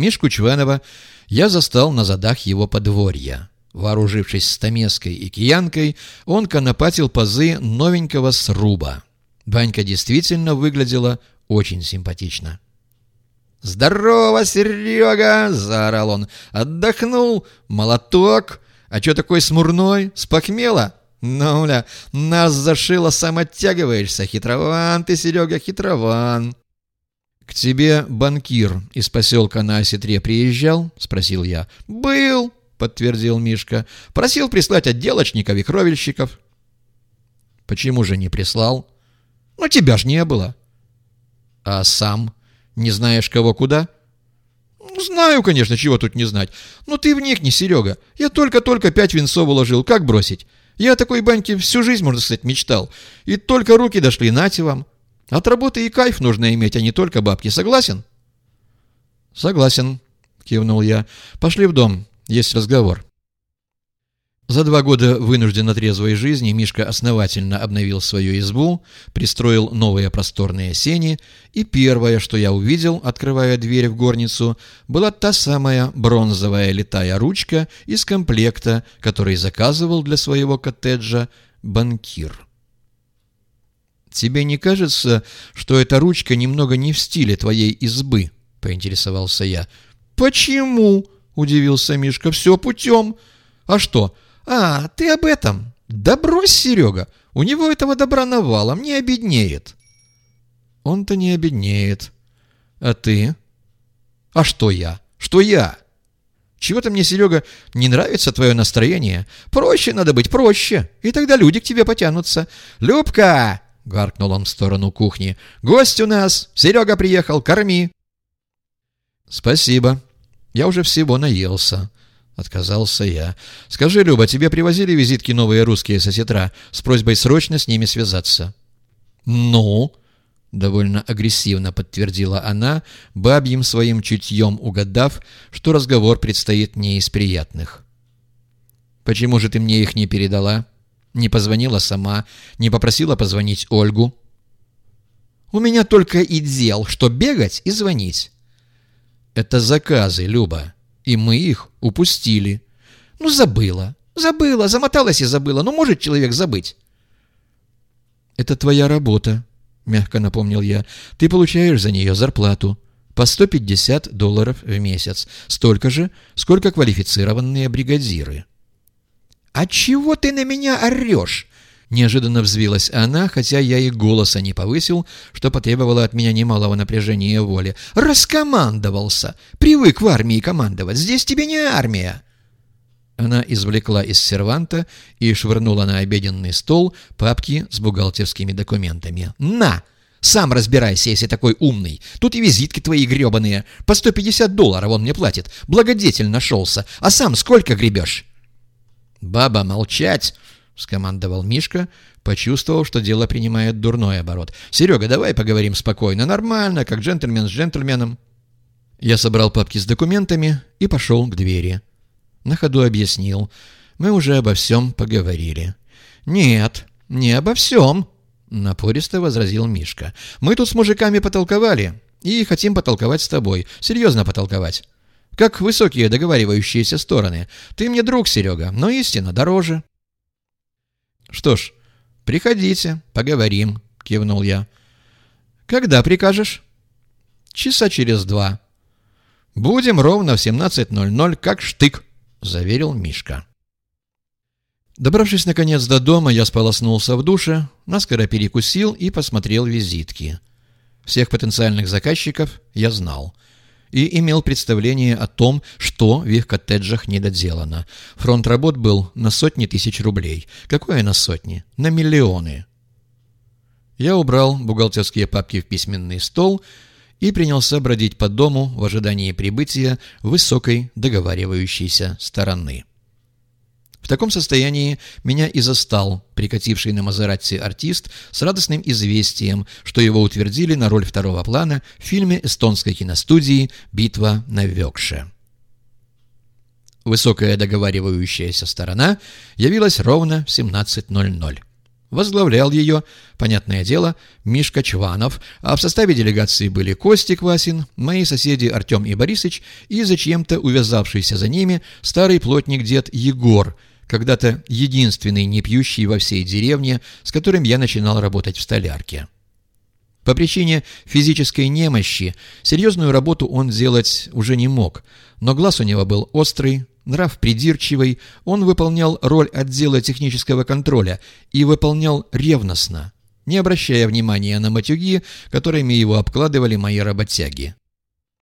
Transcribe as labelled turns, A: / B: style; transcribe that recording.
A: Мишку Чванова я застал на задах его подворья. Вооружившись стамеской и киянкой, он конопатил пазы новенького сруба. Банька действительно выглядела очень симпатично. «Здорово, Серега!» — заорал он. «Отдохнул? Молоток! А чё такой смурной? Спохмела? Ну, ля, нас зашило, сам оттягиваешься. Хитрован ты, Серега, хитрован!» «К тебе банкир из поселка на Осетре приезжал?» — спросил я. «Был!» — подтвердил Мишка. «Просил прислать отделочников и кровельщиков». «Почему же не прислал?» «Ну, тебя ж не было». «А сам?» Не знаешь, кого куда? Ну, знаю, конечно, чего тут не знать. Но ты вникни, Серега. Я только-только пять винцов уложил. Как бросить? Я о такой баньке всю жизнь, можно сказать, мечтал. И только руки дошли, нате вам. От работы и кайф нужно иметь, а не только бабки. Согласен? Согласен, кивнул я. Пошли в дом, есть разговор. За два года вынужденно трезвой жизни Мишка основательно обновил свою избу, пристроил новые просторные сени, и первое, что я увидел, открывая дверь в горницу, была та самая бронзовая летая ручка из комплекта, который заказывал для своего коттеджа банкир. «Тебе не кажется, что эта ручка немного не в стиле твоей избы?» — поинтересовался я. «Почему?» — удивился Мишка. «Все путем. А что?» «А, ты об этом? Да брось, Серега! У него этого добра навалом, не обеднеет!» «Он-то не обеднеет. А ты?» «А что я? Что я?» «Чего-то мне, Серега, не нравится твое настроение. Проще надо быть, проще, и тогда люди к тебе потянутся. Любка!» — гаркнул он в сторону кухни. «Гость у нас! Серега приехал, корми!» «Спасибо. Я уже всего наелся. Отказался я. «Скажи, Люба, тебе привозили визитки новые русские со сетра с просьбой срочно с ними связаться?» «Ну?» — довольно агрессивно подтвердила она, бабьим своим чутьем угадав, что разговор предстоит не из приятных. «Почему же ты мне их не передала? Не позвонила сама, не попросила позвонить Ольгу?» «У меня только и дел, что бегать и звонить». «Это заказы, Люба» и мы их упустили. Ну, забыла. Забыла, замоталась и забыла. Ну, может человек забыть? Это твоя работа, мягко напомнил я. Ты получаешь за нее зарплату. По 150 долларов в месяц. Столько же, сколько квалифицированные бригадиры. «А чего ты на меня орешь?» Неожиданно взвилась она, хотя я и голоса не повысил, что потребовало от меня немалого напряжения воли. «Раскомандовался! Привык в армии командовать! Здесь тебе не армия!» Она извлекла из серванта и швырнула на обеденный стол папки с бухгалтерскими документами. «На! Сам разбирайся, если такой умный. Тут и визитки твои гребаные. По 150 долларов он мне платит. Благодетель нашелся. А сам сколько гребешь?» «Баба, молчать!» — скомандовал Мишка, почувствовав, что дело принимает дурной оборот. «Серега, давай поговорим спокойно, нормально, как джентльмен с джентльменом». Я собрал папки с документами и пошел к двери. На ходу объяснил. Мы уже обо всем поговорили. «Нет, не обо всем», — напористо возразил Мишка. «Мы тут с мужиками потолковали и хотим потолковать с тобой. Серьезно потолковать. Как высокие договаривающиеся стороны. Ты мне друг, Серега, но истина дороже». «Что ж, приходите, поговорим», — кивнул я. «Когда прикажешь?» «Часа через два». «Будем ровно в 17.00, как штык», — заверил Мишка. Добравшись, наконец, до дома, я сполоснулся в душе, наскоро перекусил и посмотрел визитки. Всех потенциальных заказчиков я знал — и имел представление о том, что в их коттеджах недоделано. Фронт работ был на сотни тысяч рублей. Какое на сотни? На миллионы. Я убрал бухгалтерские папки в письменный стол и принялся бродить по дому в ожидании прибытия высокой договаривающейся стороны. Таком состоянии меня и застал прикативший на Мазератти артист с радостным известием, что его утвердили на роль второго плана в фильме эстонской киностудии «Битва на Векше». Высокая договаривающаяся сторона явилась ровно в 17.00. Возглавлял ее, понятное дело, Мишка Чванов, а в составе делегации были Костик Васин, мои соседи Артем и Борисыч и зачем-то увязавшийся за ними старый плотник-дед Егор, когда-то единственный не пьющий во всей деревне, с которым я начинал работать в столярке. По причине физической немощи серьезную работу он делать уже не мог, но глаз у него был острый, нрав придирчивый, он выполнял роль отдела технического контроля и выполнял ревностно, не обращая внимания на матюги, которыми его обкладывали мои работяги.